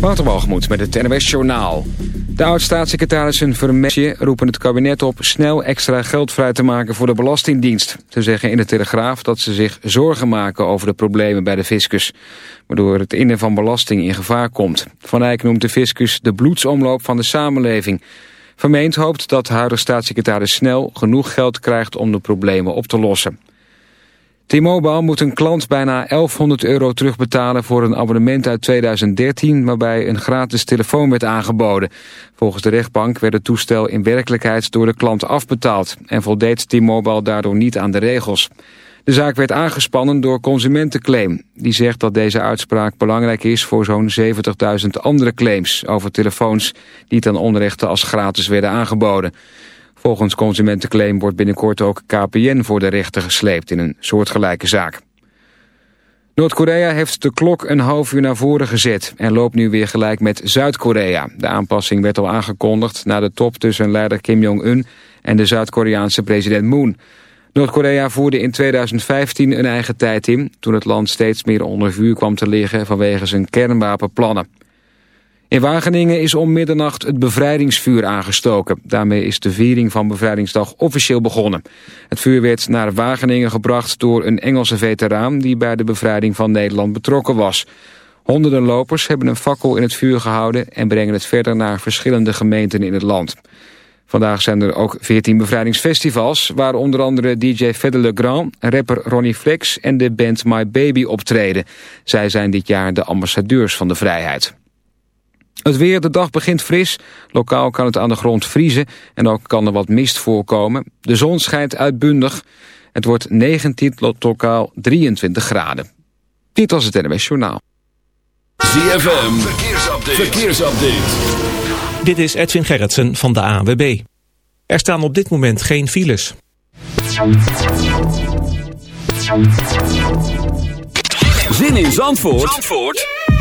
Waterwalgemoed met het NWS Journaal. De oud-staatssecretarissen Vermesje roepen het kabinet op... snel extra geld vrij te maken voor de Belastingdienst. Ze zeggen in de Telegraaf dat ze zich zorgen maken over de problemen bij de fiscus... waardoor het innen van belasting in gevaar komt. Van Eyck noemt de fiscus de bloedsomloop van de samenleving. Vermeend hoopt dat huidige staatssecretaris snel genoeg geld krijgt... om de problemen op te lossen. T-Mobile moet een klant bijna 1100 euro terugbetalen voor een abonnement uit 2013 waarbij een gratis telefoon werd aangeboden. Volgens de rechtbank werd het toestel in werkelijkheid door de klant afbetaald en voldeed T-Mobile daardoor niet aan de regels. De zaak werd aangespannen door Consumentenclaim. Die zegt dat deze uitspraak belangrijk is voor zo'n 70.000 andere claims over telefoons die ten onrechte als gratis werden aangeboden. Volgens Consumentenclaim wordt binnenkort ook KPN voor de rechter gesleept in een soortgelijke zaak. Noord-Korea heeft de klok een half uur naar voren gezet en loopt nu weer gelijk met Zuid-Korea. De aanpassing werd al aangekondigd na de top tussen leider Kim Jong-un en de Zuid-Koreaanse president Moon. Noord-Korea voerde in 2015 een eigen tijd in, toen het land steeds meer onder vuur kwam te liggen vanwege zijn kernwapenplannen. In Wageningen is om middernacht het bevrijdingsvuur aangestoken. Daarmee is de viering van Bevrijdingsdag officieel begonnen. Het vuur werd naar Wageningen gebracht door een Engelse veteraan... die bij de bevrijding van Nederland betrokken was. Honderden lopers hebben een fakkel in het vuur gehouden... en brengen het verder naar verschillende gemeenten in het land. Vandaag zijn er ook 14 bevrijdingsfestivals... waar onder andere DJ Fedde Le Grand, rapper Ronnie Flex... en de band My Baby optreden. Zij zijn dit jaar de ambassadeurs van de vrijheid. Het weer, de dag begint fris. Lokaal kan het aan de grond vriezen en ook kan er wat mist voorkomen. De zon schijnt uitbundig. Het wordt 19 tot lokaal 23 graden. Dit was het NWS Journaal. ZFM, verkeersupdate. verkeersupdate. Dit is Edwin Gerritsen van de ANWB. Er staan op dit moment geen files. Zin in Zandvoort? Zandvoort?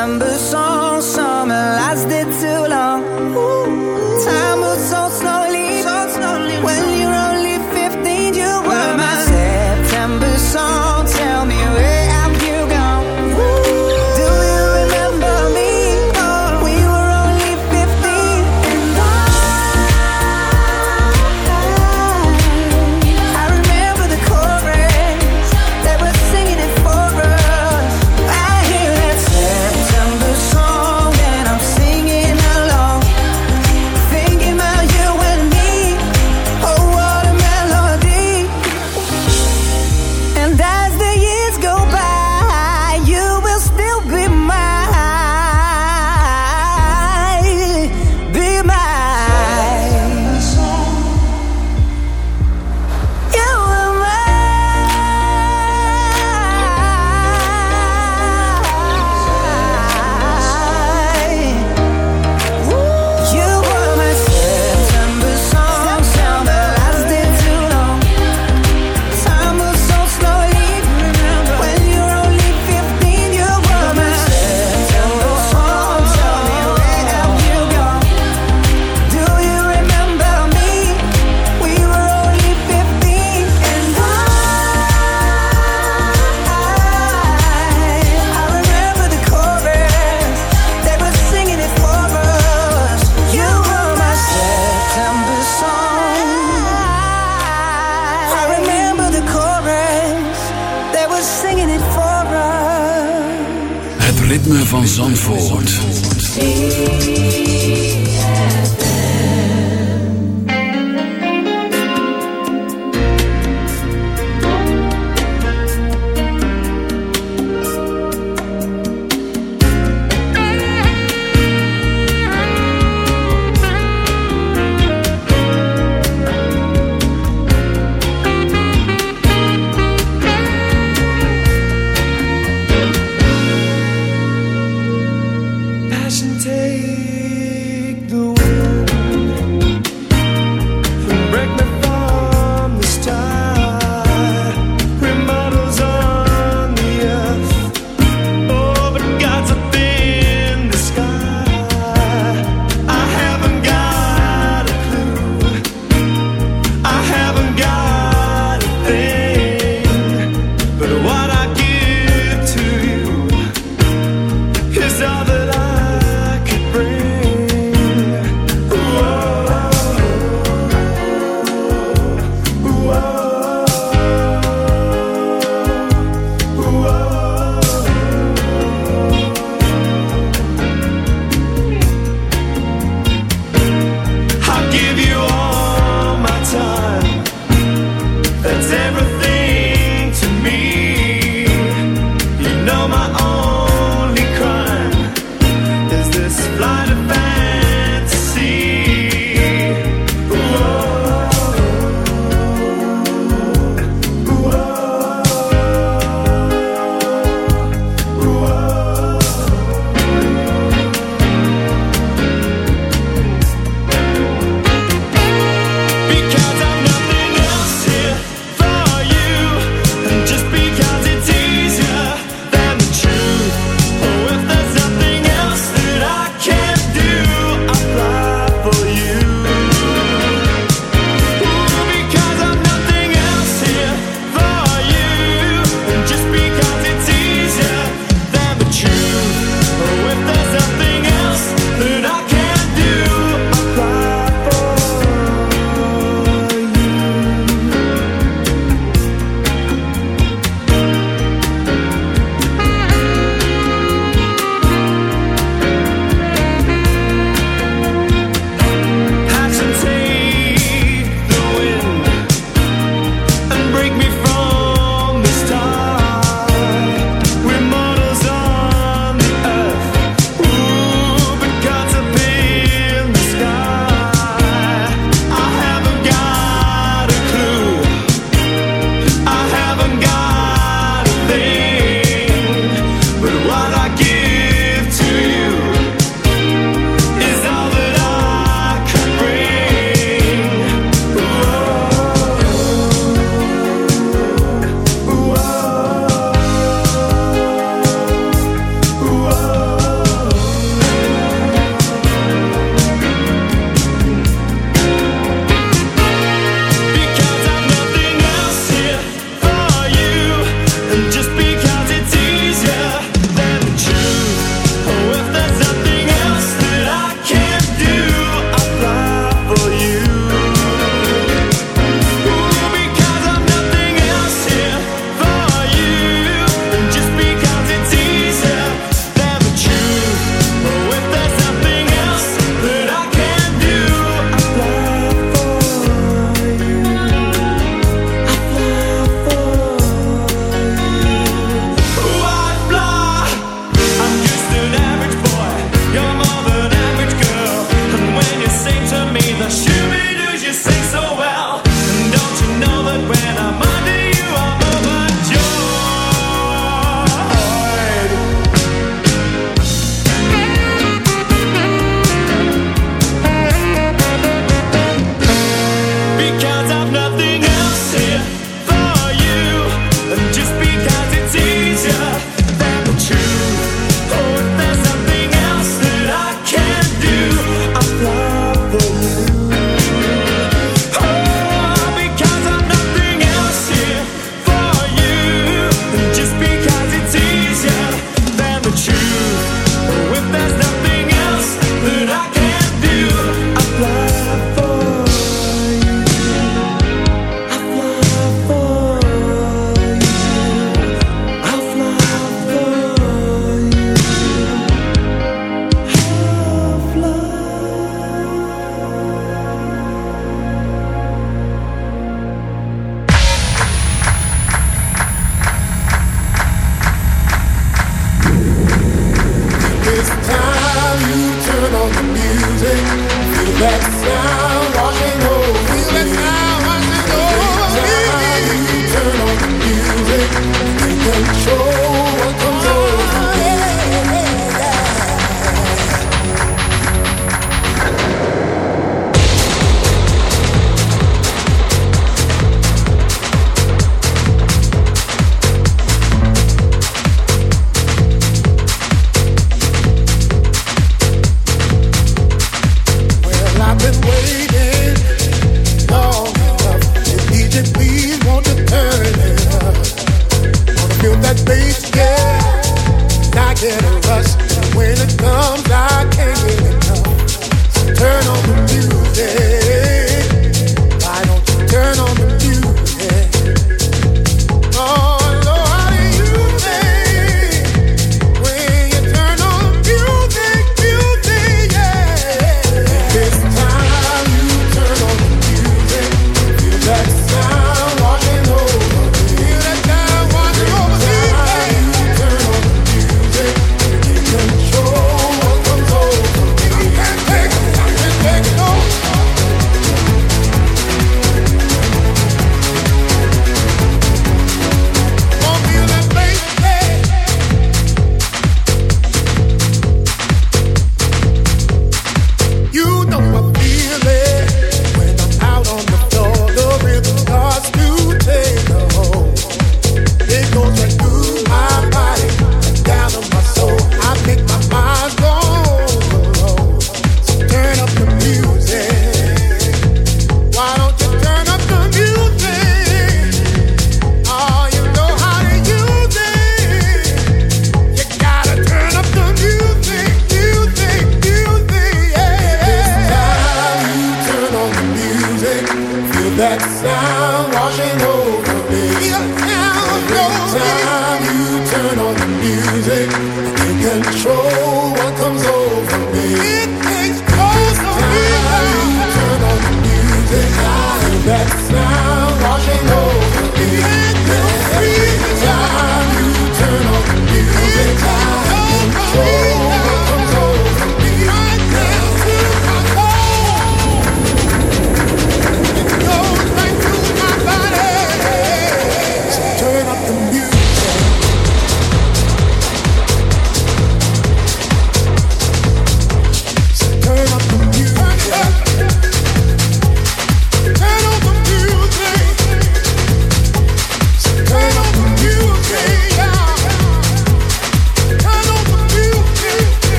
Number.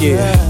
Yeah.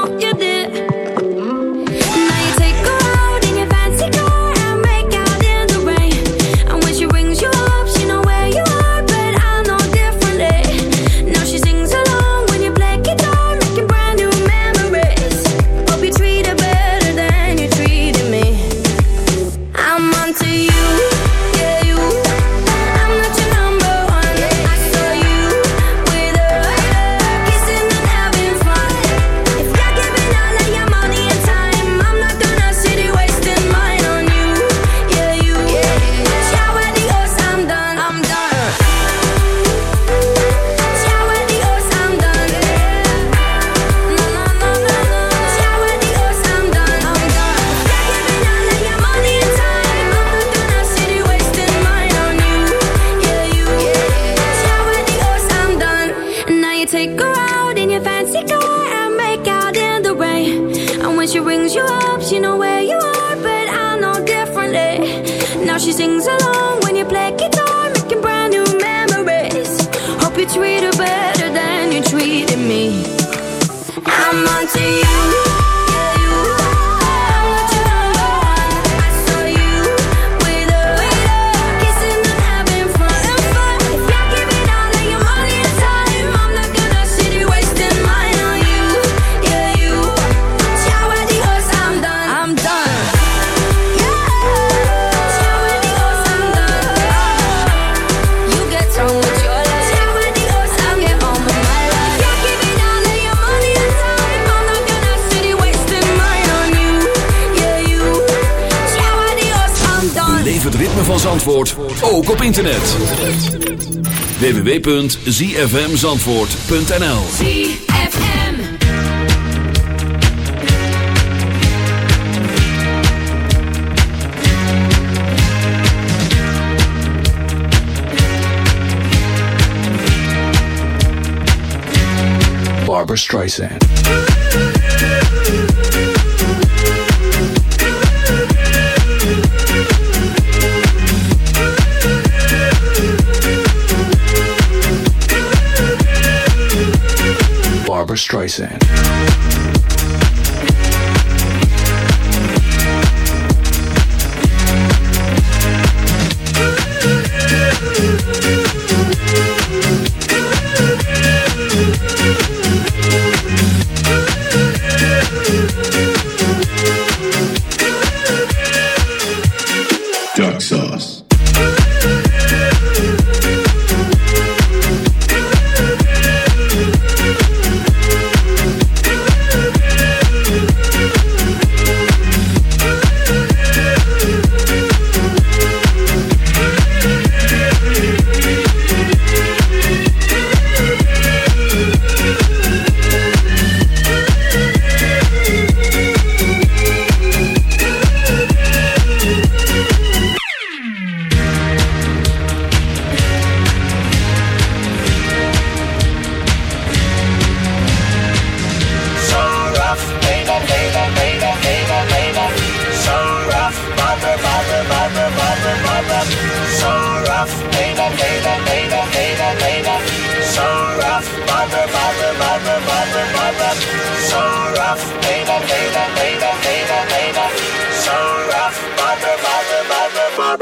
van Zandvoort ook op internet. www.zfmzandvoort.nl Barbara Streisand. Barbara Streisand.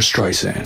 Streisand.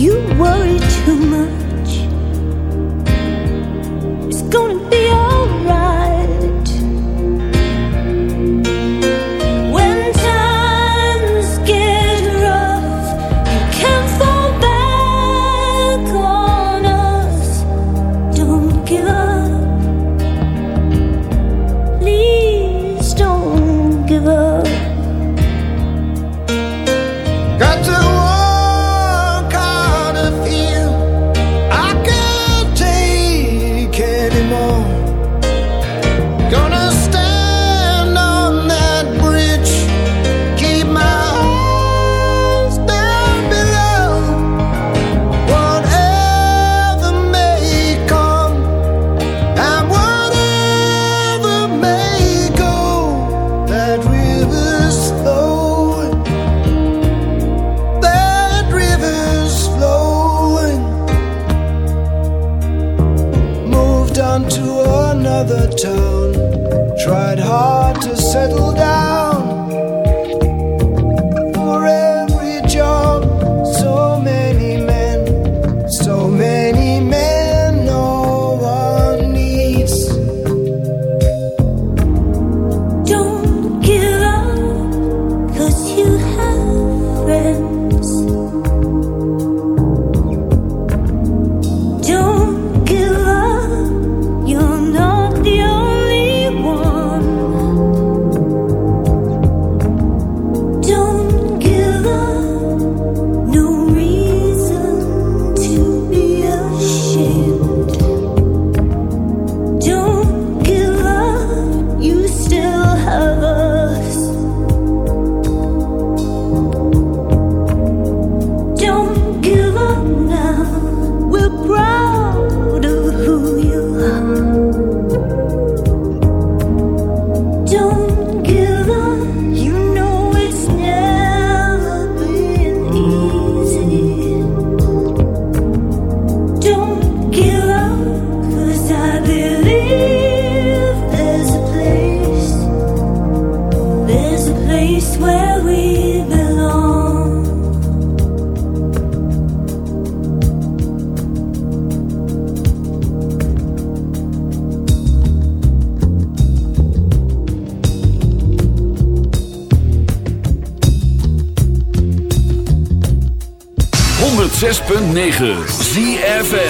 You worry too much. 106.9 ZFN